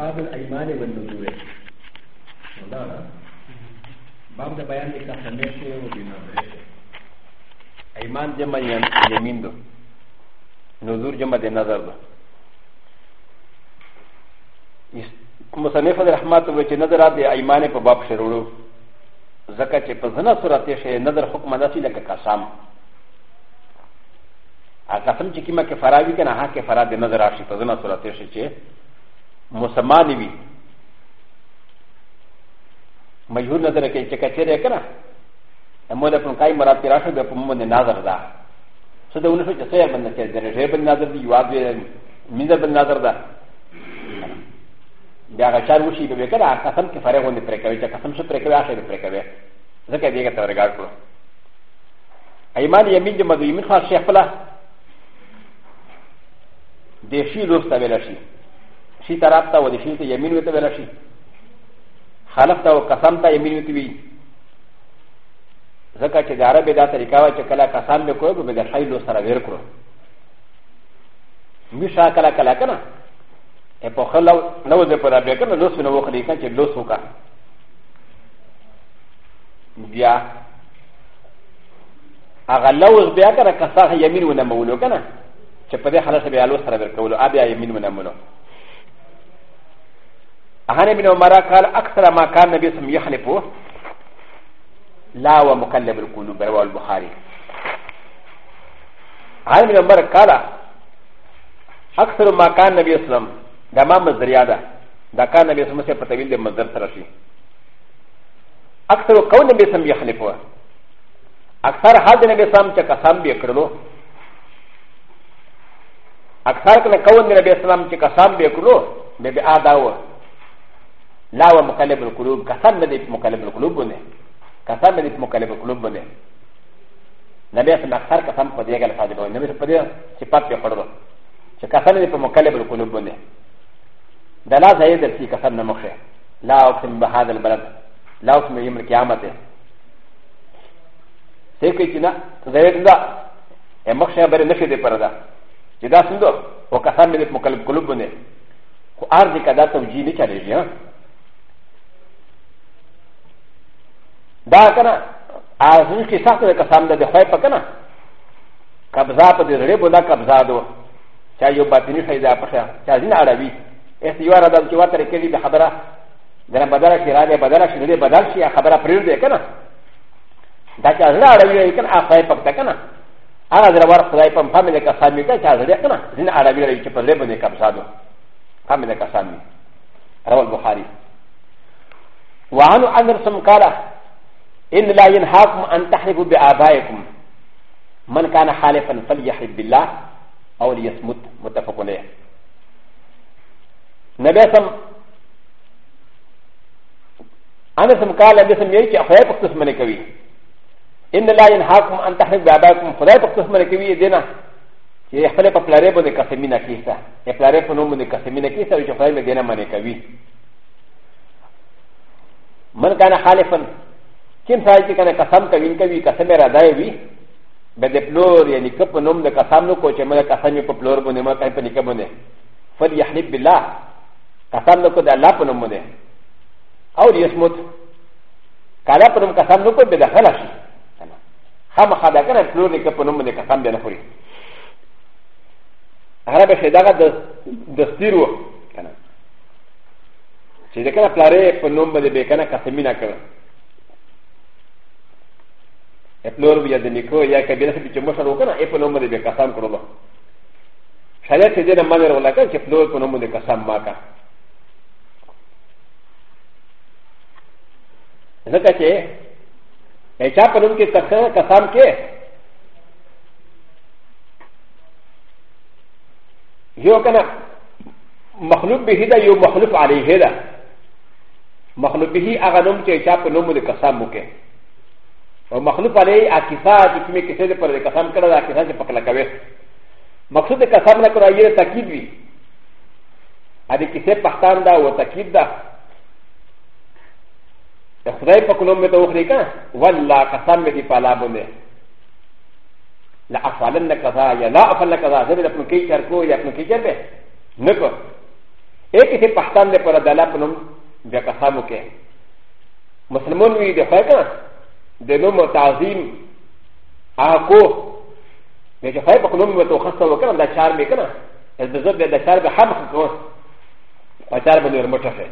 باب الايمان والنزول باب د بیان د کفنه او د ایمان جمع یمین دو نذور جمع د نظر دو مصنف رحمت و چې نظر د ایمان په باب شروع زکه چې په زنا صورت شي نظر حکم داسي لکه قسم ا قسم چې کیما کې فراوی کنه ها کې فراد نظر راشي په زنا صورت شي چې مسلمان وي مجهول نظر کې چې کچره کړه امونه په کای مراد پیرا شو په مونږ نه نظر ده څه د ونه چې څه باندې چې درې باندې نظر دی یو اړ مینه باندې نظر ده بیا هغه چار وشي به کړه قسم کې فرق ونه پرې کوي چې قسم څه پرې کوي هغه پرې کوي ځکه دې ته ورګار کړو ایمان یمین دې مدو یمین خاص شیخ پلا دې شی لوسته ویل شي شي طرف ته و د شي ته یمین وته ویل شي خلف ته او قسم ته یمین وته وی ځکه چې د عربې دا طریقه وه چې کله قسم به کوی به د خیلو سره ویر کړو میشا کله کله که نه په خل نه و د پر بیا که نه لوس نه وخلي که چې لوس وکړه بیا هغه لوز بیا که نه کسا یمین ونه مولو که نه چې په دې حالت بیا لوس سره ویر کولو بیا یمین ونه مولو هغه ابن عمر قال اكثر ما كان النبي صلى الله عليه وسلم يخلفه لا ومكلم القلوب رواه البخاري هغه ابن عمر قال اكثر ما كان النبي صلى الله عليه وسلم دا ما مزريا ده دا كان النبي صلى الله عليه وسلم فتويل ده مزر ترشي اكثر قول النبي صلى الله عليه وسلم يخلفه اكثر حال النبي صلى الله عليه وسلم كقسم بيكرلو اكثر كان قول النبي صلى الله عليه وسلم كقسم بيكرلو بيبي آداوه لا و مقلب القلوب كسام بدي مقلب القلوب بني كسام بدي مقلب القلوب بني نبي اسم اكثر كسام بدي قال فاضل نبي بدي صفات بيقرر كسام بدي مقلب القلوب بني ده لا زايد في كسام نمخه لا اقسم بهذا البلد لا اقسم بيوم القيامه سيكي تنا زايد ده مخشه بره نشي دي پردا جدا سندو وكسام بدي مقلب القلوب بني کو ارض کدا توجیه نه چلے گی ہاں だからアズキサクレカサンダでホイパカナカブザーパデレボナカブザードチャヨバティニシャイザーパシャチャジナアラビエスヨアラダンキワタレケリバハバラダラバダラシラレバダラシレバダラシアハバラプリルデカナダチャザラビレカナアファイパクタカナアラダラワフライパンパメレカサミカチャザレカナジナアラビレチパレボネカブザードパメレカサミアラワルボハリ وعن أ ن ر س م قال إن لا ينهاكم أن تحلفوا بآبائكم من كان حالفا فليحلف بالله أو ليصمت متفق عليه نبي سم أنا سم قال نبي سم يجي أخويا بخصوص من كوي إن لا ينهاكم أن تحلفوا بآبائكم خداي بخصوص من كوي دينا چې خپل په پلارې باندې قسمینه کیسه پلارې په نوم باندې قسمینه کیسه چې خدای مې دینه منې کوي من کان خالفا کم سای چې کنه قسم کوي کوي قسم را دای وی به د پلور یعنی کپ نوم د قسم نو کو چې مله قسم په پلور باندې ما کای په نکه باندې فل یحلف بالله قسم نو کو د الله په نوم باندې او یسمت کله په نوم قسم نو کو به دخل شي خام خدا کنه پلور نکه په نوم باندې قسم به نه خوري هغه به شداغه د دستیرو کنه چې دا کنه پلاره په نوم باندې به کنه قسم نه کوي افلور ويا دنيكو يا كبيره في جمشه وكنا افلوم دي بكاسام كرولا شايات دينا مالر ولا كان افلور كنوم دي كاسام ماكا ذكا شيء اي شاف لهم كي كاسام كي يو كان مخلوق به هذا يو مخلوق عليه هذا مخلوق به اغنم كي شاف لهم دي كاسام مكي و مخلوق علی عکسا چې کومې کیسې د پر قسم کړه د عکسا چې پکړه کوي مقصود د قسم نه کړه یې تاکید وی ا دې کیسې پښتان دا و تاکید دا د خدای په کلو مې ته وخري کنه والله قسم دې په لا باندې لا افعلن کذا یا لا افعلن کذا زه دې خپل کې چر کو یا خپل کې چر به نه کو ایک کیسې پښتان دې پر دلا په نوم د قسم وکړي مسلمان وی دې خو کنه د نوم او تعظیم اکو د چې خای په نوم وته خاصه وکړم دا چار مې کنه د زړه د چار به هم کو په چار باندې ورمټه شي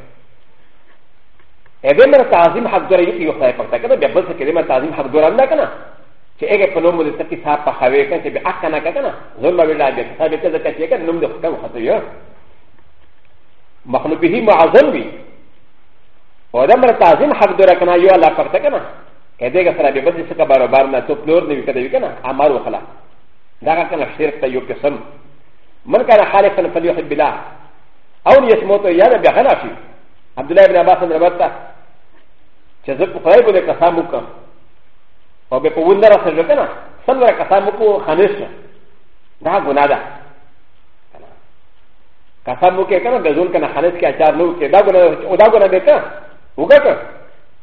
ا دې مر تعظیم حق درې کې یو خای په تا کنه بیا بل څه کلمه تعظیم حق دران نه کنه چې هغه په نوم د تکي صاحب په خوي کنه چې به حق نه کنه ظلم ویلا دې صاحب ته ځکه چې کنه نوم د حکم خاطر یو مخلوق به معظم وي او دا مر تعظیم حق درکنه یو الله پخته کنه ا د ه ک سره به بده څخه برابر نه ته پلور نه وکړي وکنه امر وکړه دا کنه شرک ته یو قسم من کنه خالقا فلیحب بالله او یسموت یا نه به غلا شي عبد الله ابن عباس رضی الله عنه چې زه په خدای باندې قسم وکم او به په وندره سره وکنه څنګه قسم وکړو خانش دا ګناه ده قسم وکړه کنه به ځول کنه خالص کې اچار نو کې دا ګناه او دا ګناه به کنه وګکه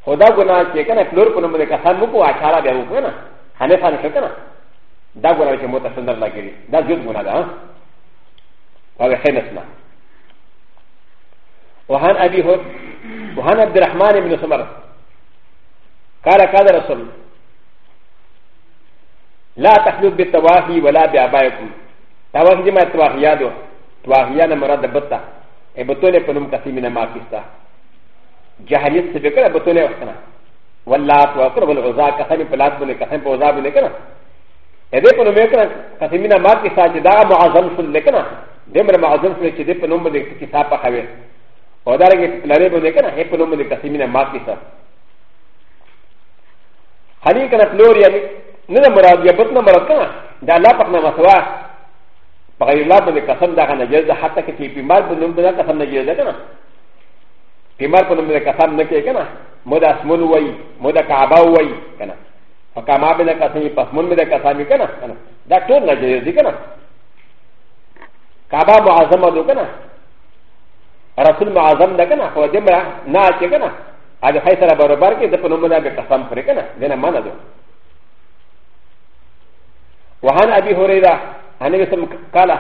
ほだごなちかな、フロープのもでかさむこあちゃらでおくな。はねさんしゃかな。だごなちもたすんだらけり。だじゅうごなだ。わがへなすな。وعن ابي هود وعن عبد الرحمن بن سمر قال قال رسول لا تخلو بالتواهي ولا بابائكم تواهي ما تواهيادو تواهيانا مراد بطه ابتوني فنم كثير من ما فيستا جاهلیت سے بکر بتونے وقت نا واللات وکر والعزا کسانی پلات بنے کسانی پا عزا بنے کنا ایدے پنو میں کنا قسمینا مات کی ساچ دا معظم شل لے کنا دے مر معظم شل چی دے پنو مدے کسا پا خوے اور دارے لرے بنے کنا اے پنو مدے قسمینا مات کی سا حالی کنا پلور یعنی ندا مراد یا بطنا مراد کنا دا اللہ پکنا مسوا بغیر اللہ بنے قسم دا خانا جرد حتی کسی پیمار بنو بنا قسم نجرد کنا پیمار په نوم د قسم نه کوي کنه مو د اسمون وای مو د کعبه وای کنه فکما به د قسم په اسمون به د قسم کنه کنه دا ټول نه جوړ دي کنه کعبه معظمه ده کنه رسول معظم ده کنه خو دمره نه اچي کنه اګه خی سره برابر کې د په نوم د قسم پرې کنه دنه مانه ده وهان ابي هريره ان قال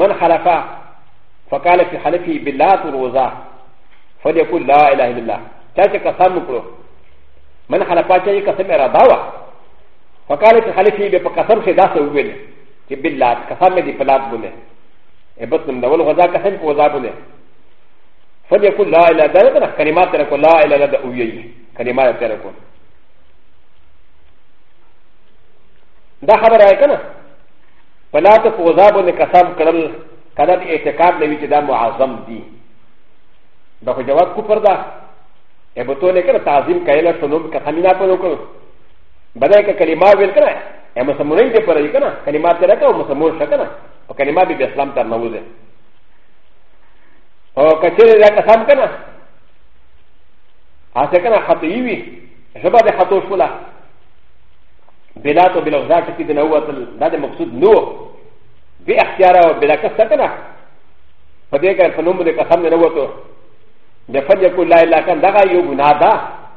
من خلفا فقال في حلفه بالله والوزاه فليقول لا اله الا الله تاتي كسام مكرو من حلقاتي كسام اراداوى فقال كخليفه بقسم شدا سوين بالله كسام دي بلاد بني ابتن دول غزا كسام غزا بني فليقول لا اله الا الله كلمات تركوا لا اله الا الله كلمات تركوا دا خبر آئے کنا فلا تفوزابو نے قسم کرل قدر اعتقاد نوی چی دا معظم دی だほじゃわくぷだ。えぼとねかたずんかいらしょのかたみなぽのこ。ばだいかかりまべかな。えもさむれんでぽらいかな。かりまてらかもさむしゃかな。おかりまびでスラムたまうぜ。おかちれらかさんかな。あせかなはといび。しゃばではとしゅら。ベラとベラザーキティのワトル、ダデモクスドノー。ベアキャラをベラカサカナ。パデカファノムでカサムのワトル。でファニャコライラカンダガヨブナダ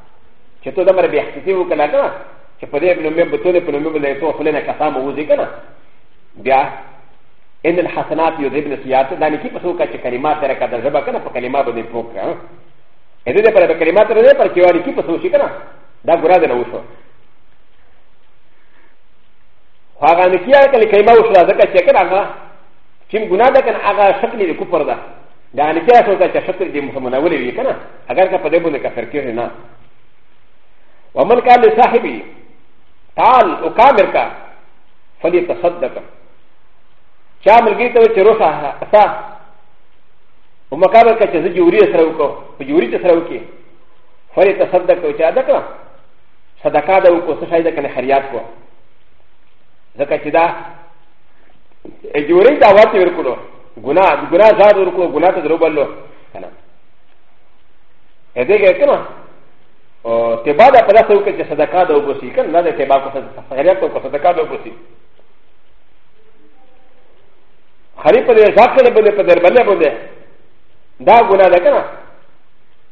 チェトダマレビアティブカラカチェパデブのメンバーとのプロメンバーとフレナカサムウズイカナビアエンデルハサナティオデブネスヤータダニキパソカチェカリマテラカダジャバカナパカリマブネポカエデレパラカリマテレパキワリキパソシカナダグラデナウソファガニキアカリカリマウソラザカチェカラガチングナダカンアガシャキリコパラダだから、キャラソーダチャシャティムハマナウリウィカナ、アガカパデブネカフェキューナ。ワマンカーレサヘビ、タン、オカメカ、ファリタサダカ。チャームギトウチロササ、ウマカメカチェズジュリアスラウコ、ジュリアスラウキ、ファリタサダカウチアダカ、サダカダウコ、サシャイダカネハリアコ。ザカチダ、エジュリアワティウルコロ。ګناه ګناه زاد ورکو ګناه ته دروبلو کنه ا دې کې کنه او تبا دا په لاس وکړي چې صدقه دا وګوري کنه نه دې تبا کو صدقه غیر ته کو صدقه دا وګوري خری په دې ځکه نه بده په دربلې بده دا ګناه ده کنه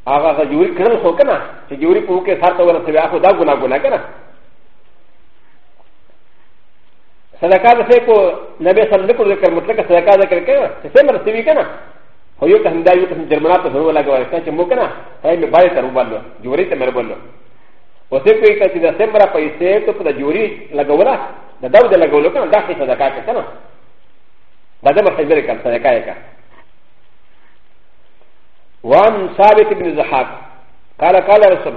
هغه جوړی کړل خو کنه چې جوړی په کې ساتو ورته بیا خو دا ګناه ګناه کنه صدقه د سیکو نبی سره نکړو ذکر مطلق صدقه ذکر کړه چې سم رسېږي کنه خو یو کهم دا یو کهم جرمنا ته ضرور لګوي چې مو کنه هغه مې باندې تر وبلو جوړې ته مې وبلو او څه کوي چې دا سم را پیسې ته په جوړې لګولا دا دا د لګولو کنه دا څه صدقه کړه کنه دا د مخې ذکر کړه صدقه یې کړه وان ثابت بن زحاق قال قال رسول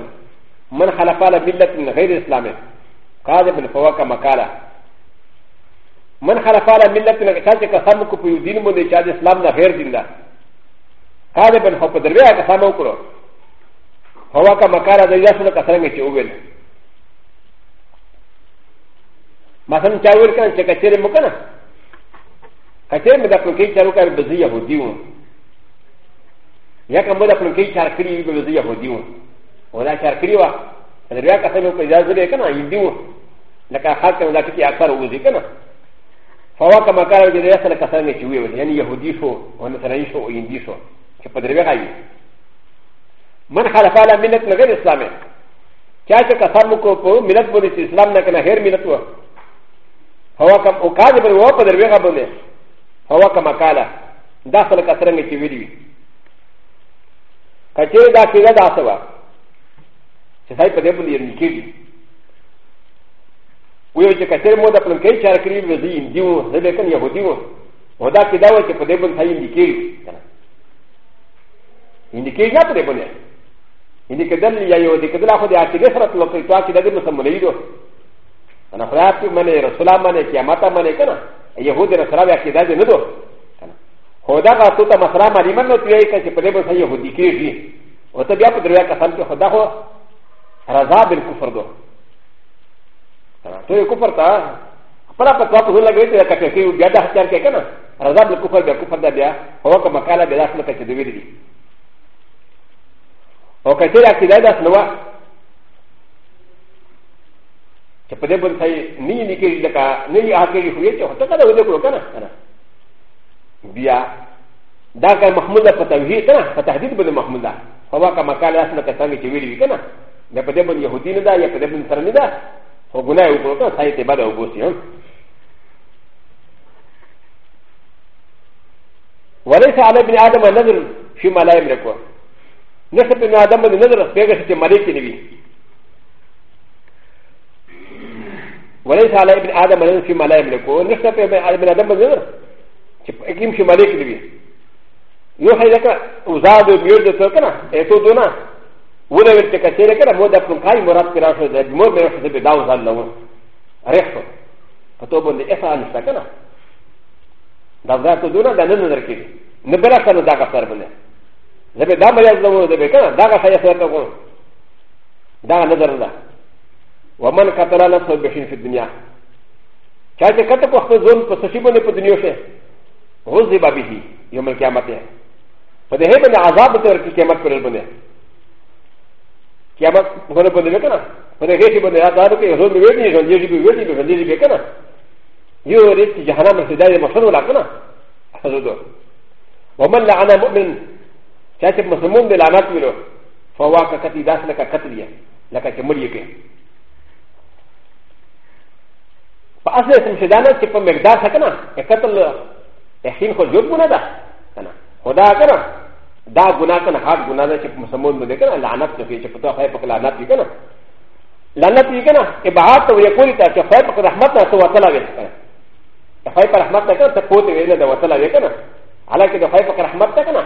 من خلف على ملة من غير الإسلام قال ابن فواكه مقاله من خلفاء ملت نه چا چې قسم کو په دین باندې چې اسلام نه غیر دین ده قال ابن خو په درویا قسم وکړو هوا کا مکار د یاسو نه کسرنګ چې وویل مثلا چا ویل کړه چې کچېره مکنه کچېره مې د خپل کې چارو کار بزی يهودي و یا کوم د خپل کې چار کړی بزی يهودي و ولا چار کړی و درویا قسم وکړه اجازه لري کنه یې دیو لکه خاطر ولا کې اکثر وځي کنه فهو كما قال ج ل ي س ل ك س ا ن ي ش و ي و يعني يهودي شو ونصراني شو ويندي شو كقدر بغاي من خلف على ملة غير اسلامي كاتا كسامكو ملة بنت اسلام لكن غير ملة هو كم وكاذب هو قدر بغابوني هو كما قال داخل كسراني ش و ي كثير داخل داخل داخل داخل داخل داخل داخل و یو چې کثیر مو د خپل کې چار کړی و دي دیو زه به کنه يهودي و او دا کې دا و چې په دې بل ځای دی کې کنه اندی کې نه پرې بونه اندی کې دل یا یو دې کې دل خو دې عقیده سره تلو کې تو عقیده دې مسملې دو انا خلاف منه رسول الله منه قیامت منه کنه يهودي رسول الله عقیده دې نه دو خو دا غا تو ته مسره مری منو تلې کې چې په دې بل ځای يهودي کې دي او ته بیا په دریا کسان کې خدا خو رضا بالکفر دو ということは、パラパタコウラグリアカケキウビアダハキャケケナ、ラザブコファビアコファダビア、オカマカラビアスのケチディビリ。オカテラキダダスノワ。チェプデブンサイ、ニニキリダカ、ニリアキリフリチョウ、タカダウデクロカナ。ビア、ダカマハムダパタウヒータナ、パタヒブルマハムダ、オカマカラスのケタミチウィリケナ、ネプデブンヨウディナダ、ヤプデブンサラミダ。و گ ن ا ه و ق ر ط ا س ا ي ت ب ا د ا و ب و س ي ن وليس على ابن ادم النذر فيما لا يملك نسب ابن ادم النذر بيغسل ملك نبي وليس على ابن ادم النذر فيما لا يملك نسب ابن ادم النذر اكيم في ملك نبي يوحي لك وزاد وبيرد تركنا اتو دونا ولا ولت كثيرا كده مو دفن قاي مراد كراشو ده مو مراشو ده بداو زال لو ريحتو فتوبون ده افا نشتا كده دا زاتو دونا ده نن نركي نبرا كانو دا كفر بنه ده بدا مريض لو ده بكنا دا كفايا سوتو كون دا نظر ده ومن كتر نفسه بشين في الدنيا چاچه کته په خپل ځون په سشي باندې په دنیا شه غوځي بابي هي يوم القيامت په دې باندې عذاب تر کې قیامت پر باندې やま、この分でべかな。このヘシボであたるけど、その上に、その上に、上に、上にべかな。より、ジャハナム世代でもそのなかな。あそど。おまらあなもめん、キャッチムスモンでらなくよ。フォワーカカティダスなかかてりや。なかけもりゆけ。パーセンシダナチップメダサカナ。エカトル、エヒンホジョブナダ。かな。ほだかな。دا ګناه کنه هر ګناه ده چې مسلمان مده کنه لعنت ته چې پتو خای په لعنت یې کنه لعنت یې کنه ابعاد ته یې کولی ته چې خای په رحمت ته وتلا وې کنه خای په رحمت ته کنه ته پوت وې نه وتلا وې کنه حالکه د خای په رحمت ته کنه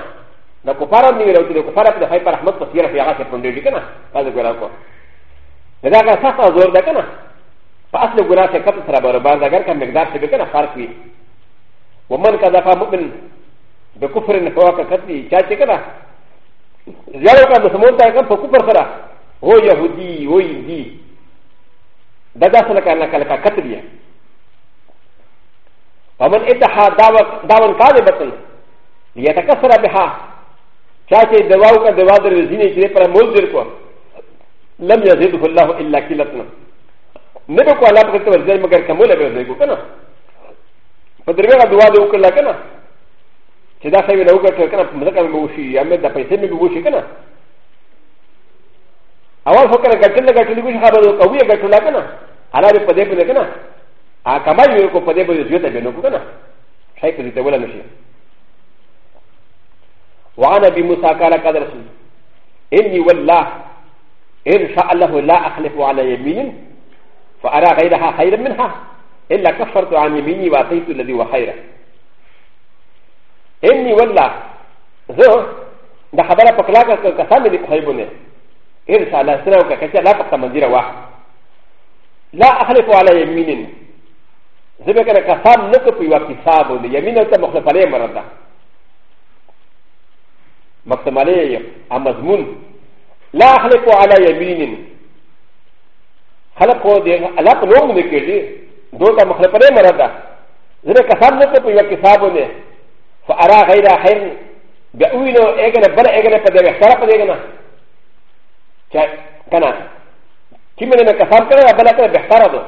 د کفار نه ویلو چې د کفار په خای په رحمت په سیره پیغه ته پوندې کنه دا ګناه کو دا هغه سخت زور ده کنه په اصل ګناه ته کته سره برابر ده اگر کوم مقدار څه کنه فرق وي ومن کذا فمؤمن ب ك ف ر ن ف و ا ك ت ل ي ش ا ت ك ن ا ز ي ا ر ة ك ا مسلمون تاكا فكفر فرا هو يهودي هو يهودي بدا سلكا نكالا كتليا ومن اتحى داون كاذبه ليتكسر بها شاتي دواوكا دوادر زيني جريبا مزركو لم يزيده الله الا كيلتنا نبقى لابد تبزيل مكر كمولا بزيكو كنا فدربها دوادر وكلا كنا چې دا سوي لوګه ته کنه په مذکر به وشي یا مې د پیسې مې به وشي کنه اول فکر غټل غټل کوم خبره کوي غټل کنه انا به پدې پدې کنه ا کمال یو کو پدې پدې زیاته به نو کنه شي په دې ته ولا نشي وانا بي موسى قال قد رسول اني والله ان شاء الله لا اخلف على يمين فارى غيرها خيرا منها الا كفرت عن يميني واتيت الذي هو خيره اني والله زه د خبره په کلاکه کسان دې په خیبونه غیر سالا سره او کچا لا پکته منځره وا لا اخلف علی یمین زه به کنه کسان نه کو په وکی حساب ونه یمین ته مخلف علی مردا مکتم علی ا مضمون لا اخلف علی یمین خلق کو دې الله په نوم نکړي دوه مخلف علی مردا زه کسان نه کو په وکی حساب ونه فارى غير خير بأوينو اغنى بلا اغنى فدوي اختار فدوينا كان كمن انا كفار كان بلا كان بيختار دو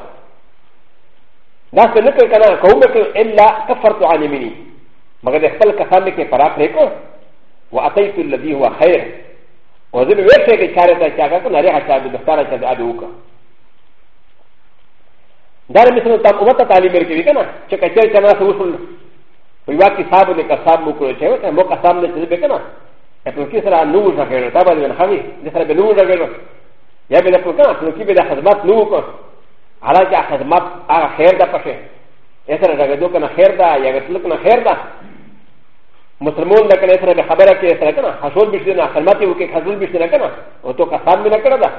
ناس نكر كان قومك الا كفرت عن يميني مگر اختل كفار لك فرا فريكو واتيت الذي هو خير وزن ويسر كي كارتا شاكا كنا ريحا شاكا بختارا شاكا ادوكا دار مثل تام امتا تعليم مركبي كنا شكا شاكا ناس وصلنا و ي و ا ك ي صاحب ن ك ا صاحب مكروه شيء و م ك ا صاحب ن ك ذ ب ك ن ا لكن كيف ر ا نور شغله تابع من خمي لكن بنور شغله يا بلا فكان لكن كيف بلا خدمات نور على جا خدمات على خير دا بشي يسر رغدو كان خير دا يغتلو كان خير دا مسلمون لكن يسر بخبره كي يسر كنا حصول بشدنا خدماتي وكي حصول بشدنا كنا وتو كصاحب من كنا دا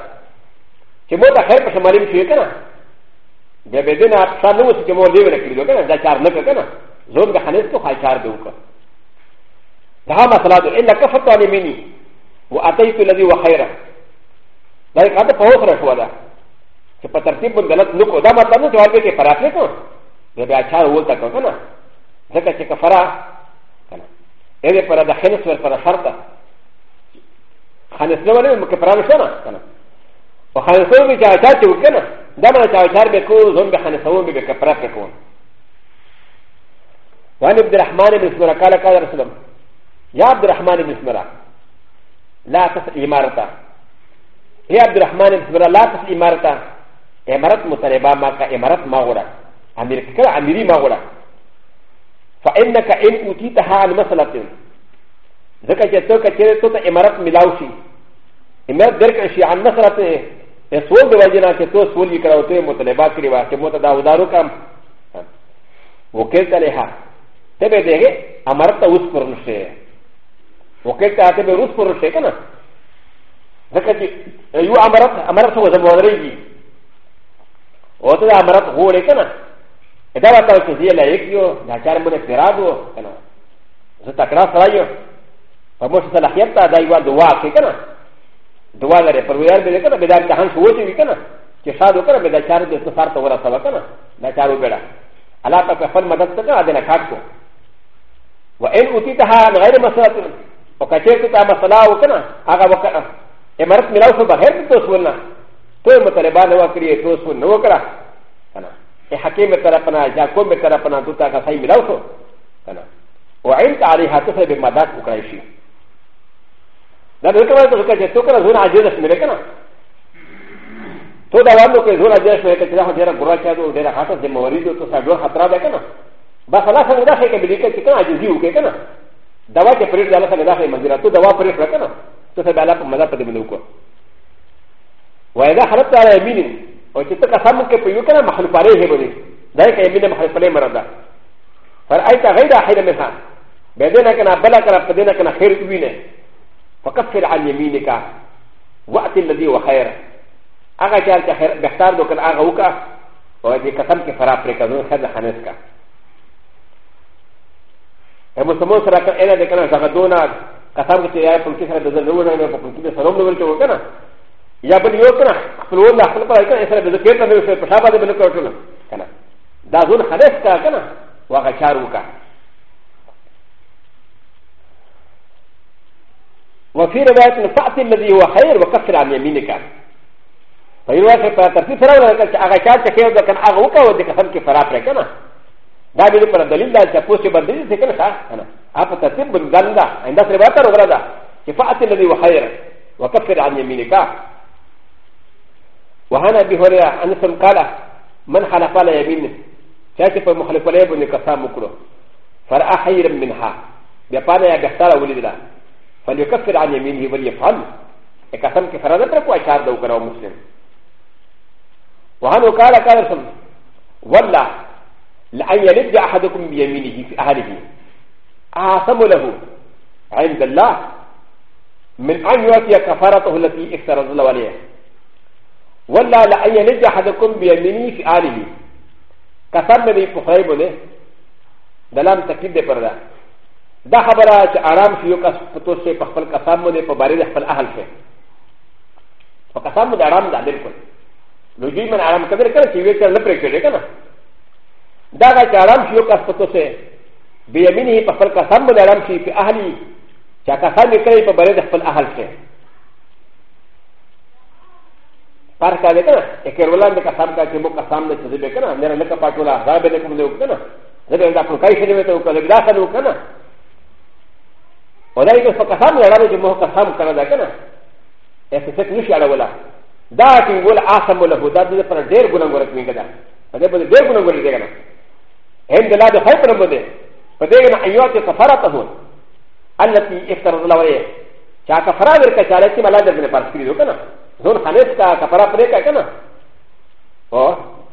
كمو دا خير بشمالي بشي كنا بيبدنا بشانوس كمو ليبرك لدو كنا دا شار نفر كنا زور به حنیف تو خایکار به وکړه دا مسله ده الا کفت علی منی و اتیت الذی و خیره دا یې کاته په اوخره شو ده چې په ترتیب باندې غلط نکو دا مطلب نه چې ورته کې پراخې کو دا بیا چار ولته کو کنه ځکه چې کفرا کنه یې پر د خنس ور پر شرط خنس نه ولې مکه پرانه شنه کنه او خنسو به چا چا چې وکنه دا نه چا چار به کو زوم به خنسو به کپرا کې کو وعن عبد الرحمن بن سمرة قال قال رسول الله يا عبد الرحمن بن سمرة لا تسأل إمارته يا عبد الرحمن بن سمرة لا تسأل إمارته إمارة مطالبة معك إمارة مغورة أمير كلا أميري مغورة فإنك إن أوتيتها عن مسألة ذكا جتوك تيري توتا إمارة ملاوشي إمارة درك شي عن مسألة سول دواجنا كتو سول يكراوتو مطالبات كريوا كموتا داودارو كام وكلت لها てべで、あまたうすぷるせ。おけたてべうすぷるせかな。だけど、よあまた、あまたそうでもあれぎ。おとあまたほれかな。えだわたうせやれきよ、なかれもねせらごかな。そたからさらよ。パモシさらやっただいわどわけかな。どわれ、パウエルベレかな、べだんたはんしゅうてみかな。けしゃどからべだちゃるでさらとわらさわかな。なかるべら。あらたかふんまだったか、あでなかっこ。وان اوتيتها غير مساله وكتبتها مساله وكنا اغا وكنا امرت ملاوس بغير توسولنا تو مطلبان وكري توسول نوكرا انا حكيم ترقنا جاكوم ترقنا دوتا كسي ملاوس انا وعلت عليها تسر بمدات وكرايشي لكن هذا هو كتير تكره زون عجيزه سميكنا تو دا وانو كي زون عجيزه سميكنا تلاحظ جرى غراشه ودرى حتى الموارد وتسعدون خطرات كنا バサラサンダシェケビリケチカナジュウケケナダワケプレザーサンダシェマジラトダワプレフラケナトセダラパマダパデミノコウエダハラタレミニオチタカサムケプユケナマハルパレヘブリダイケミナマハルパレマラダファイタレダヘルメサンベデナケナベラカラペデナケナヘルウィネファカフェラアニミニカワティルディオヘラアガジャーキャヘルベタードケナアガウカウエディカサムケファラプレカノヘルハネスカ م س ل م ا ن سره انا د کنه زغ دونا کثر چې یا په کې سره د زلونه نه په کې سره نو ورته وکنه یا په یو کنه خپل ور خپل پر کنه سره د کې ته سره په شابه بل کوټل کنه دا زون حدث کا کنه واګه چار وکا وفي رواية فأت الذي هو خير وكفر عن يمينك فهي رواية ترتيب سراء لك أغاكات كيف كان أغوكا ودك خلق فرات لك أنا ダビルパンダリンダー、ポシバンディセクルサー、アフタティブルダンダ、アンダセバタロガダ、キファティルリウハイラ、ワカフェランヤミリカ、ワハナビホレア、アンサンカラ、マンハラファラヤミン、チャキファムハリファレブルカサムクロ、ファラハイラミンハ、ビパネアガサラウリダ、ファリカフェランヤミリウリファン、エカサムキファラダプロワチャードウガラムスリム。ワハノカラカラソン、ワラ、لان يلد احدكم بيمينه في اهله اعصم له عند الله من ان يؤتي كفارته التي اكثر الله عليها ولا لان يلد احدكم بيمينه في اهله كفر من يفخري بني دلام تكيد دي پردا دا خبره چې آرام شي یو کس پتو شي په خپل قسم باندې په بارے د خپل اهل شي په قسم باندې آرام ده بالکل نو دوی من آرام کبر کړ چې وی کړ نه پرې کړی کنه ダガチャラムシュカストセビアミニパファカサンブラムシフィアリチャカサミクレイパバレダファアハルセパーカレカエケロランデカサンカキモカサンデチズベカナネラネカパトラザベネコムデオカナレベルダプロカイセレベトカレグラサノカナオライトファカサンデラベジモカサンカナダカナエセセクニシアラウラダーキングウォーアサムラフダディプラデルグナゴレクミガダアデブデルグナゴレクミガダ هم د لا د خیر پر مده په دې نه ایوات کفارته هو التي افترض الله عليه چا کفاره ورکړه چې لکه ملا درنه پرس کړی وکنه زون خالص کا کفاره پرې کا کنه او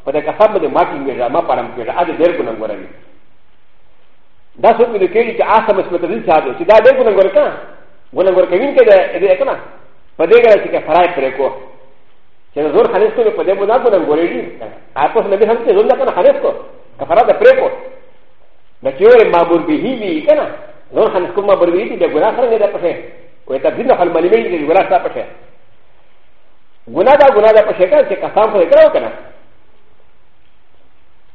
په دې کفاره باندې ماټینګ را ما پرم کړه اده ډېر ګنن غوړی دا څوک دې کېږي چې آسه مسمت دې چا دې چې دا ډېر ګنن غوړ کنه ګنن غوړ کوي کې دې کنه په دې کې چې کفاره پرې کو چې زور خالص کو په دې باندې ګنن غوړی اپس نه به هم چې زون دا کنه خالص کو كفرات ا بريكو لكن ما بربيه بي كنا نور حنكم ما بربيه بي لغنا خرنا دا بشه ويتبزين حل مليمين دي غنا سا بشه غنا دا غنا دا بشه كنا كسام خلق كنا كنا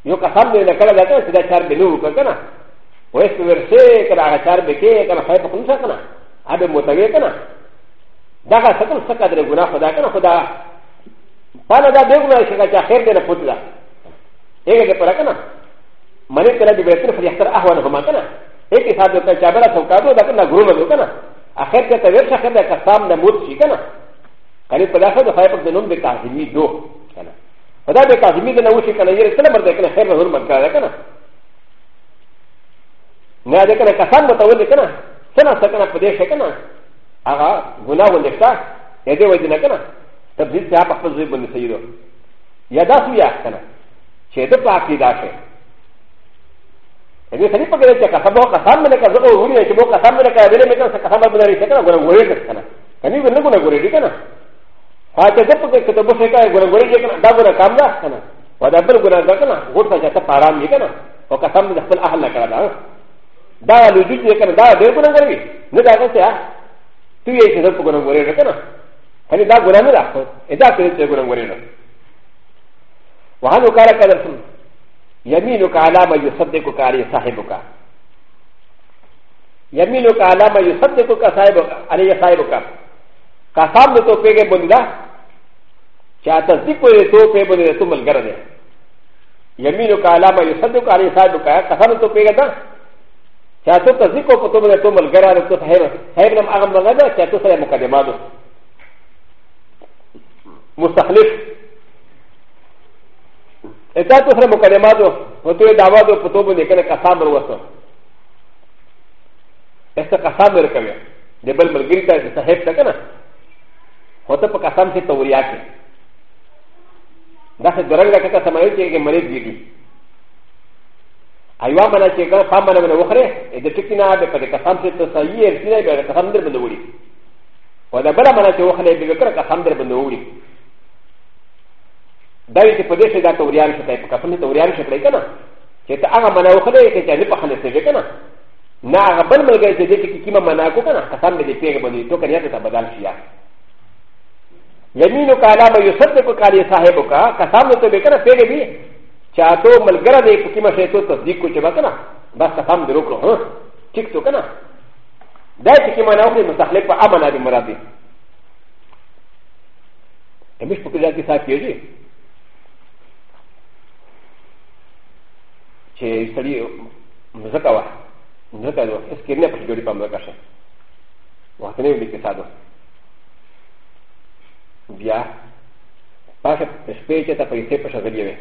يو كسام دي نكلا دا كنا سيدا چار بلو كنا ويس ورسي كنا آغا چار بكي كنا خيب خنسا كنا عبد متوي كنا دا غا سكن سكا در غنا خدا كنا خدا پانا دا بيغنا شكا چا خير دي نفوت دا ايه ده بركنا من ترى دي بيتنا فليختار اهون هما كنا ايه كي صاحب كان شابرا سوكادو ده كنا غروم ده كنا اخر كده تغير شخر ده كسام ده موت شي كنا قال بلا فد فايق ده نوم بكاظمي دو كنا فدا بكاظمي ده نوش كنا يري سنه برده كنا خير غير مكا ده كنا نه ده كنا كسام ده تولد كنا سنه سكنا فديش كنا اغا غنا ولفتا ايه ده وجنا كنا تبذير صاحب خپل زوی باندې سيدو يا داسو يا كنا چې د پاکي داشه دې سړي په کې چې قسم او قسم مې کړو او ونی چې مو قسم مې کړو دې مې کړو قسم مې لري څنګه غره غوړې کړ کنه کني ونه غره غوړې دې کنه ها چې د په کې ته به څنګه غره غوړې دې کنه دا غره کام ده کنه او دا بل غره ده کنه غوړ ته ته آرام دې کنه او قسم دې خپل اهل نه کړا دا دا لوجي دې کنه دا دې غره غوړې نه دا څه ته یې چې د په غره غوړې کنه کني دا غره نه راځي دا څه غره غوړې نه وهذا كارك الرسول يمينك على ما يصدقك عليه صاحبك يمينك على ما يصدقك عليه صاحبك قسم د تو پیګه بندا چا تصدیق کوي تو پیګه بندا تو ملګر دی یمینو کا علامه یصدق علی صاحب کا قسم تو پیګه دا چا تو تصدیق کو تو ملګر تو ملګر دی تو صاحب صاحب نم هغه ملګر دی چا تو سره مقدمه ده مستخلف ا ت ا ت و س ر م ك ل م ا ت و و ت و ي د ا و ا د و ف ت و ب و ن ي ك ن ك س ا م ر و س و ا س ت ك س ا م ر ك و ي د ب ل م ر ج ل ت ا س ه ب ت ك ن ا و ت ب ك س ا م س ي ت و ر ي ا ت ي د ا س د ر ن ج ك ت س م ا ي ت ي ك م ر ي د ي ج ي ا ي و ا م ن ا ت ي ك ا س ا م ر م ن و خ ر ي د ت ك ن ا ب ك ك س ا م س ي ت س ا ي ر س ي ن ا ب ك س ا م د ر ب ن و ر ي و د ب ل م ن ا ت ي و خ ر ي ب ك ر ك س ا م د ر ب ن و ر ي だいてパデシダとウリアルシャタイプカフネとウリアルシャタイカナ。チェタアガマナウハレイケチャリパハネセジェカナ。なあ、バンマゲジェデキキママナコカナ、カサンディペグボディトカニャタバダルシア。ヤミノカラバユセテコカリサヘボカ、カサンドテベカナペレビ、チャトマルガラディプキマシェトトディコチェバカナ、バスカサンデロコロ、チクトカナ。だいてキマナオリムサヘパアマナディマラディ。ミスポケジャキサキユジー。چې سړی مزکا وا مزکا دو اس کې نه پښې جوړې پام وکړه وخت نه ویل کې ساده بیا پاشه شپې چې ته پیسې پښه غلې وې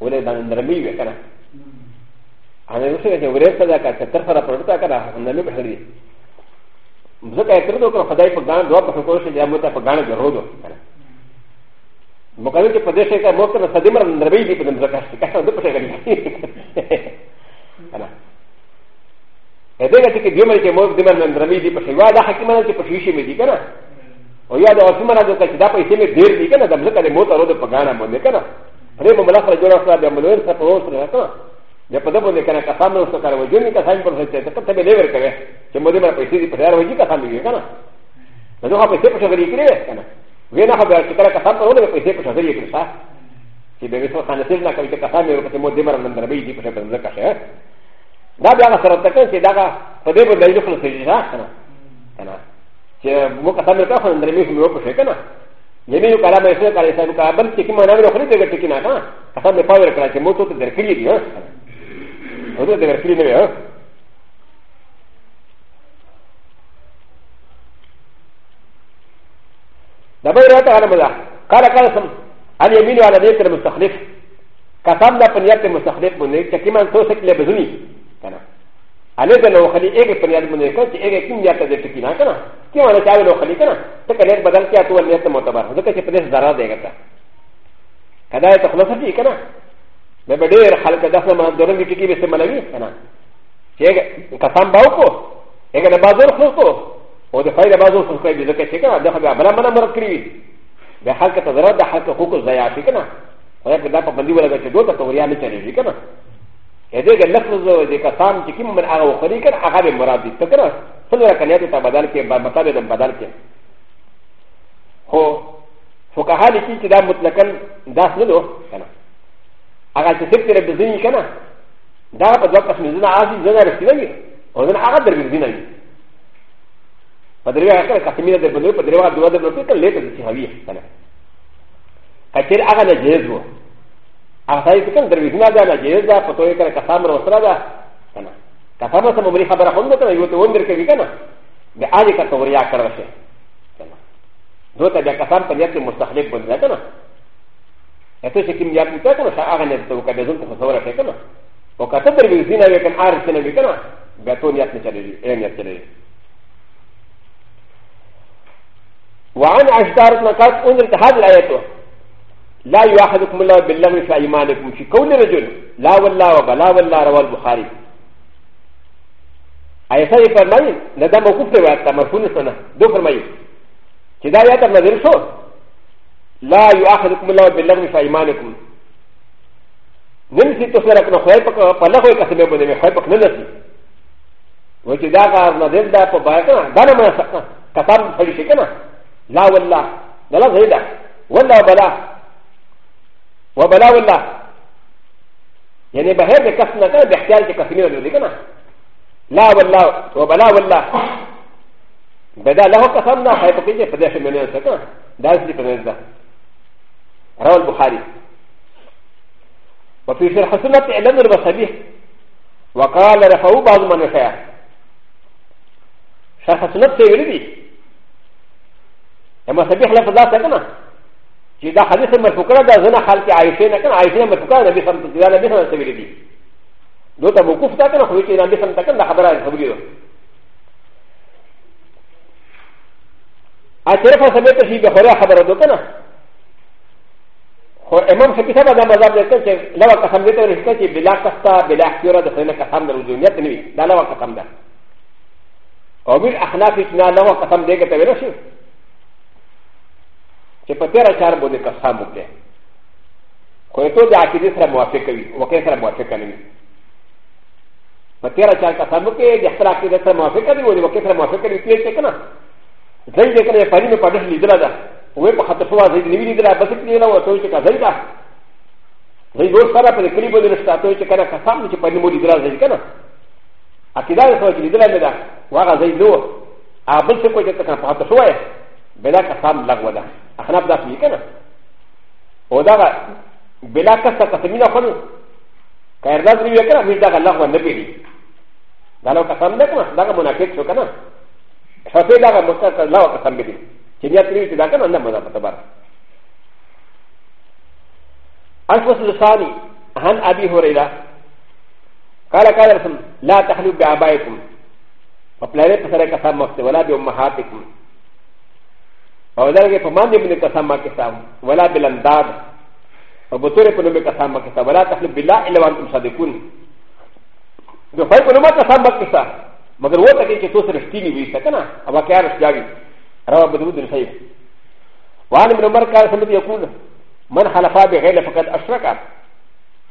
ولې دا نرمي وې کنه هغه اوس یې ورې پیدا کړه تر سره پرتا کړه نن نه بهري مزکا یې کړو خدای په ګان دوه په کوشش یا مو ته په ګان جوړو مقابل کې په دې شي کې مو ته صدمر نړۍ دی په دې ځکه چې کله دې په شي غلي انا ا دې کې چې دیمر کې مو دمر نړۍ دی په شي وا دا حکیمانه چې په شي شي مې دی کنه او یا دا اوسمره دا چې دا پیسې مې ډېر دی کنه دا ځکه دې مو ته رود په غاڼه باندې کنه پرې مو ملک را جوړ سره د ملور سره په اوسره کنه یا په دې باندې کنه کسان نو سره وجه نه کسان پر څه ته ته به لیور کوي چې مو دې مې پیسې دې په ځای وځي کسان دی کنه نو هغه پیسې په شي غلي کړی کنه وی نه خبر چې کله کسان ته ولې پیسې په شاذری کې ښه چې به وسو خانه تیر نه کوي چې کسان یو په مو دې مرنه در به دې په شپه زکه شه دا بیا هغه سره تکه چې دا په دې په دایو خپل سړي نه کنه کنه چې مو کسان نه کاوه اندر می مو په شه کنه یې یو کلام یې سره کړی صاحب کابل چې کوم نه وروخري دې کې نه کنه کسان نه پاور کړی چې مو ته درکړي دي ها او دې درکړي نه لا تعلم لا قال قال سم اليمين على ذلك المستخلف كتاب ده بنيات المستخلف من ذلك كما توسك لبزني كنا عليه ده لو خلي ايه بنيات من ذلك ايه كم نيات ده تكينا كنا كيما انا تعالى لو خلي كنا تكنيت بدل كي اتو نيات معتبر ده كيف بده ضرر ده كده كده تخلص دي كنا ما بدير خلق ده ما دورن كي كي بس ملوي كنا كتاب باو کو ايه ده بازار خلصو و د فایده بازو څه کوي ځکه چې کنه دا خبره بل منه مرګ کړی د حق ته ضرر د حق حقوق ضایع شي کنه خو دا په باندې ولا چې دوه ته وریا نه چلیږي کنه هدي کې لفظ د کسان چې کوم من هغه وخري کنه هغه به مراد دي ته کنه څلور کنيات ته بدل کې به مطلب د بدل کې هو فقها لیکي چې دا مطلقاً داس نه دو کنه هغه چې څه تر بزنی کنه دا په دوه قسم زنه عادي زنه رسیدلی او زنه هغه در بزنی نه パデリアカミナでブルーパデリアドアでブルーカレーとシハビー。カチェアガナジェズウォー。アサイクン、デリズナダナジェザ、フォトエカカサムロスラダ、カサマサムリハバラホンドから言うと、ウォンデルケビカナ、でアリカトウリアカラシェ。どうやってカサンパニアキムスタヘブンだかな。やつしきみやきたかな、アガネットウカデズンとフォトエカナ。おかたぶりずなやかんアリスネビカナ、ベトニアキチェリー。وعن اشجار نقاط انظر هذه الايه لا يؤاخذكم الله باللغو في ايمانكم في كون رجل لا والله وبلا والله رواه البخاري ايه سالي فرمي ندى موقوف روايه مرفون السنه دو فرمي كذا ياتى نظر شو لا يؤاخذكم الله باللغو في ايمانكم نمسي تصيرك نخيبك فلغو كسبه بني خيبك ننسي وكذا قال نظر دا فبايعنا دانا ما سكنا كتاب فريشي كنا لا والله لا لا غير والله وبلا وبلا والله يعني بهذا كسنا كان باحتيال كثير من ذلك لا والله وبلا والله بدا له كسرنا حيث فداش من ذلك دارس لي فنزل روى البخاري وفي شرح سنة إعلان البصري وقال رفعوا بعض من يشاء شرح سنة سيولدي اما سبيح لفظ ذات كنا جدا حديث مرفوكرا دا زنا حالك عائشين كنا عائشين مرفوكرا نبي سمت دا نبي سمت سبيل دي دو تا موقف تا كنا خويتي نبي سمت كنا دا خبر عائشة سبيل دو اعترف سبيت شي بخوريا خبر دو كنا خو امام سبيت هذا دا مذاب دي كنا لو قسم دي توري كنا بلا قصة بلا احتيورة دا سنة قسم دا رجونيات نبي دا لو قسم دا او بير اخنافي كنا لو قسم دي كتابي نشي چې په تیر اچار باندې قسم وکړي خو ته د عقیده سره موافق وي وکړي سره موافق نه وي په تیر اچار قسم وکړي د خپل عقیده سره موافق دی او وکړي سره موافق دی پیښه کنه ځین دې کنه پرې نه پدې لیدل دا وې په خاطر شو ځین نیو لیدل بس کې نه و ته چې کځي دا وې ګور سره په کلی باندې نشته ته چې کنه قسم چې پدې مو لیدل ځین کنه عقیده سره چې لیدل نه دا واغه ځین نو ا بل څه کوي ته کنه په خاطر شوې بلا قسم لغوه ده اخناب داس لكنا و دا بلا كسا قسمين خلو كارداز لي كنا مش دا الله هو النبي لي دا لو قسم لكنا دا منافق شو كنا شافي دا مستقر الله قسم بلي كنيا تريد دا كنا نمنا بتبار الفصل الثاني عن ابي هريره قال قال رسول لا تحلوا بابائكم وبلا يتسرق كسام ولا بامهاتكم او دا کې په باندې باندې قسم ما کتاب ولا بلنداد او په تور په نوم قسم ما کتاب ولا تحلف بالله الا وانتم صادقون د پای په نوم قسم ما کتاب مگر و ته کې چې تاسو رښتینی وي کنه او واقعا رښتیاوي روا بدود صحیح وان ابن عمر قال سمعت يقول من حلف بغير فقد اشرك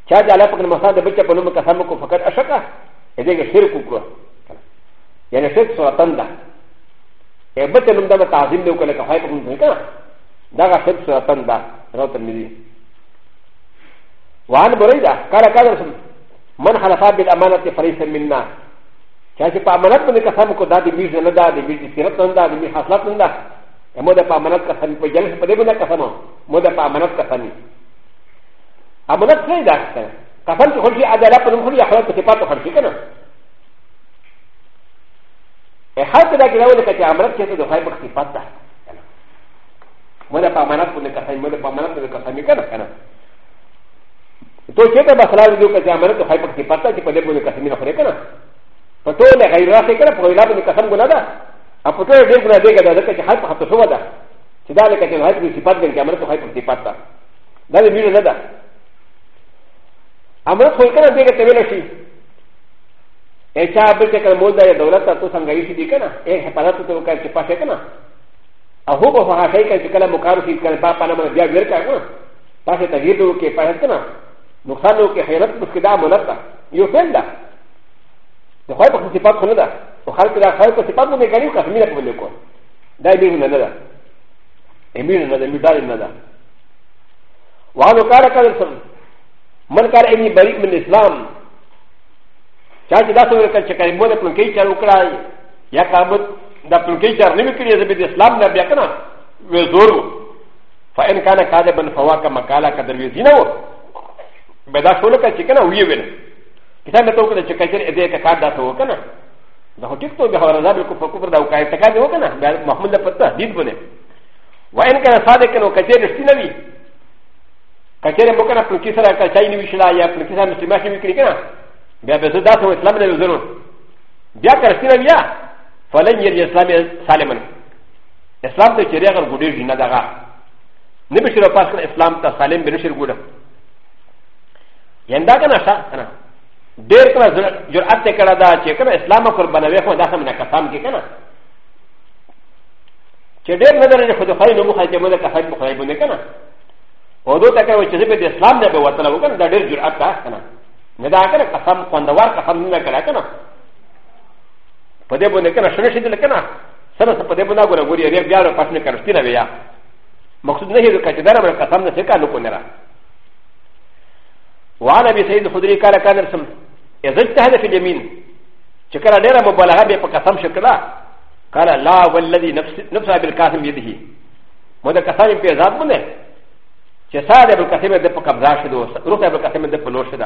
چا دې الله په مسند بچ په نوم قسم کو فقد اشرك دې کې شرک وکړه یعنی شرک سورتن ده ا ب ت ن م د ا تعظيم لو كلك هاي كم نكا دا غفت سرطان دا رو ترمذي وعن بريدة قال قال رسول من خلفا بالأمانة فليس منا شاشه پا امانت من قسم کو دا دی بیز نه دا دی بیز سیرت نه دا دی حاصلات نه دا مو دا پا امانت قسم په جلس په دې باندې قسم مو دا پا امانت قسم امانت څه دا قسم چې خو شي عدالت په نوم خو یې اخلاق په صفات خو شي کنه حتى لكن لو كانت عمرت كيف تدخل بختي فتا ماذا فامانات كل كثير ماذا فامانات كل كثير مكان كان تو كيف بخلال دو كانت عمرت تدخل بختي فتا كيف تدخل بختي كثير مكان كان فتو لغير راسي كان فغيلا بن كثير ولا دا أفتو لغير راسي كان ذلك كي حلف حتى سوى دا سدالك كي نهاية بسيبات بن كامرت تدخل بختي فتا لا يميل ندا عمرت خلقنا بيك تبيل شيء エチャーブルテカモダイドラタトサンガイシディケナエヘパラトトカチパセケナアホボファハヘケチカラモカルシカラパパナマビアグルカナパセタギドケパセケナノサノケヘラトスキダモナタヨフェンダでホイパクシパコナダオハルクラハイパシパコメカリカミラコメコダイビンナダエミルナダミダリナダワノカラカルソンマンカラエミバリッメンイスラムチャージダーソルカチェカイモデプロケイチャーウクライヤカムダプロケイチャーリミクリエズビディスラムナビアカナウェゾルファエンカナカデブンファワカマカラカデルウィズナウベダソルカチェカナウィーヴィルキタメトクレチェカチェエデカカダソウカナダホキトビハラザビコフォクフォダウカイタカデオカナマハムダパタディブネファエンカナサデカノカチェルスティナビカチェレモカナプロケイサラカチャイニウィシラヤプロケイサムスティマシミクリカナ بیا به زه داسې اسلام نه وزرو بیا که رښتینه بیا فلن یې اسلام سالمن اسلام ته چې ریغر ګوډېږي نه دغه نه به شروع پاس کړه اسلام ته سالم به نه شر ګوډه یندا که نه شته که نه ډېر کله جرأت یې کړی دا چې کله اسلام قربانوي خو دا هم نه کسام کې که نه چې ډېر نظر یې خو د خدای نوم خای چې موږ کسان په خدای باندې که نه او دوی ته کوي چې زه به د اسلام نه به وتلی وکړم دا ډېر جرأت ده که نه نه دا کنه قسم خوندور قسم نه کړه کنه په دې باندې کنه شنه شیدل کنه سره په دې باندې غوړه غوړي ریب بیا له پښنه کړه ستنه بیا مقصود نه هیڅ کچ دره قسم نه څه کالو کو نه را وعن ابي سعيد الخدري قال كان رسم اذا اجتهد في اليمين شكرا دير مبالغه به قسم شكرا قال لا والذي نفس نفس ابي القاسم يده مده قسم في ذات منه چې ساده ابو القاسم ده په قبضه شدو روح ابو القاسم ده په لور شدو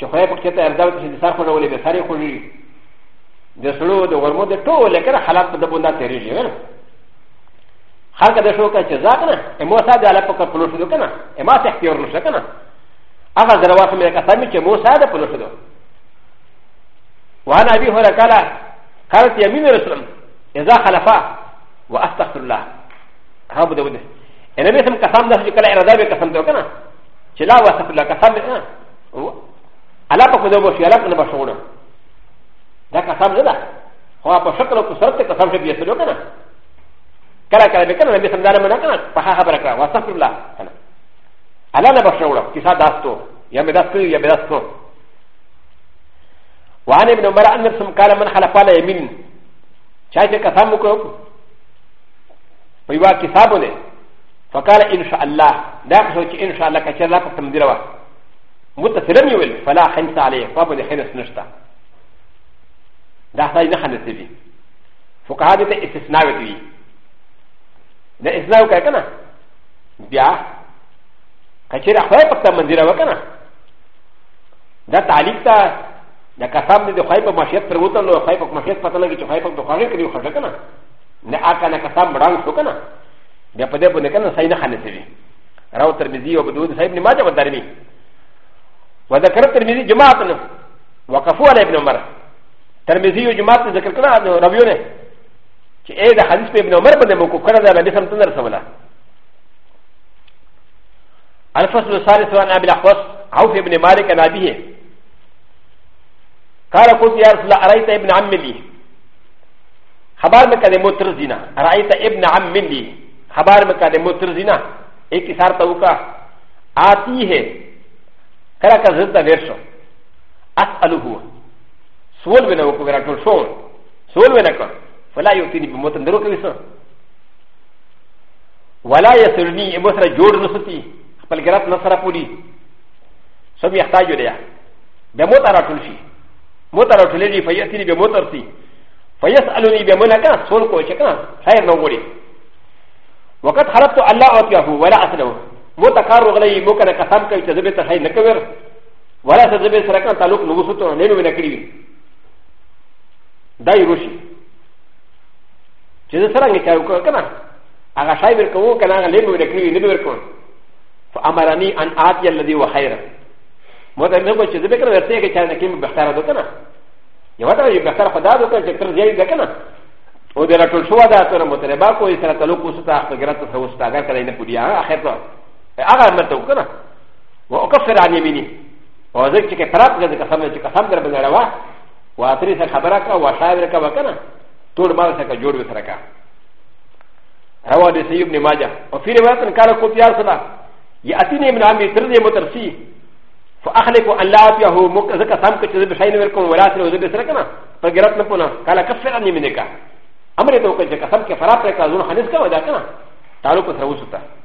چې خو په کته ارزاو چې د سر خو ولې به سر خو وي د سړو د ورمو د ټوله کړه حالات په د بوندا تیریږي ور خلک د شو کا چې ځاګنه امو ساده اله په کپلو شو کنه اما ته اختیار نشه کنه هغه دروازه مې کسمه چې مو ساده په لوشو وانا ابي هره کلا قالت يمين رسول اذا خلفا واستغفر الله ها بده بده انا بسم قسم ده چې کله ارزاو قسم ته کنه چې لا واستغفر الله قسم الله په خدای وشي الله کنه بشونه دا قسم نه ده خو په شکل او صورت ته قسم شبیه سره کنه کله کله به کنه نبی سمدار منه کنه په هغه خبره کړه واستغفر الله کنه الله نه بشونه کیسه داستو یا مې داستو یا مې داستو وعن ابن عمر ان رسم قال من خلف على يمين چا چې قسم وکړو په یو کتابونه فقال ان شاء الله دا څه چې ان شاء الله کچره په تمدیره متسلم يقول فلا خمس عليه فابو دي خير سنشتا ده ساي نحن نسبي فقهاء دي استثناء وتوي ده استثناء وكاي كنا بيا كثير اخوي بكتا منزيرا وكنا ده تعليق تا ده قسم دي خوي بمشيت پروتن لو خوي بمشيت پتن لگی خوي بم دوخاري کي خرج كنا نه آکا نه قسم بران سو كنا ده پدې بنه كنا ساي نحن نسبي راو ترمذي او بدود صاحب نماز بدرمي وذكر الترمذي جماعه وقفوا على ابن عمر ترمذي وجماعه ذكر كنا ربيونه چې اې د حدیث په ابن عمر باندې موقوف کړه دا باندې سم تندر سملا الفصل الثالث عن ابي الاحوص عوف ابن مالك عن ابيه قال قلت يا رسول الله ارايت ابن عم لي خبر مكه د مترزينا ارايت ابن عم لي خبر مكه د مترزينا اي كسار توكا آتي ہے カラカズダベルション。アスアルゴー。ソウルウェナウコグラトルション。ソウルウェナカ。フライオティニブモトンドロケビソン。ワラヤセルニエモスラジョルノスティ。パルグラトナサラポリ。ソミアタジュレア。ベモタラトルシ。モタラトレリファイアティニブモトルティ。ファイアスアルニベモナカ、ソウルコシェカ、ハイノゴリ。وقد خلقت الله وكيفه ولا أ ث ن ه もたかろがいもかれかたんかいたずべたはいなかわわらせずべさらかたろくのうそとねるなきりだいろしジェザランにかよかなあがしゃいべかおかながねるなきりにべるこん فأمرني أن آتي الذي هو خيرا مدى من وجه ذلك أنا أرتيك كان كيم بختار دوكنا يواتا يبختار خدا دوكنا جكتر زيادة دوكنا ودرا كل شوادا ترى متربا كو يسرى تلوكو ستا أخبرت سوستا أغار كلا ينبوديا أخير هغه عمل ته وکړه و او کفر عن یمینی او ځکه چې پرات دې قسم چې قسم در بل روا و اتری سره خبره کا و شاعر کا وکنه ټول مال سره جوړ وسره کا روا دې سیب ابن ماجه او فی روایت کار کو پیار سره یاتینی ابن عمی تر دې مترسی فاخلق الله یه مک ذکر سم کې چې بشاین ورکوم ولا سره دې سره کنه پر غرت نه پونه کالا کفر عن یمینی کا امر ته وکړه چې قسم کې فرات کا زون حدیث کا ودا کنه تعلق سره وسته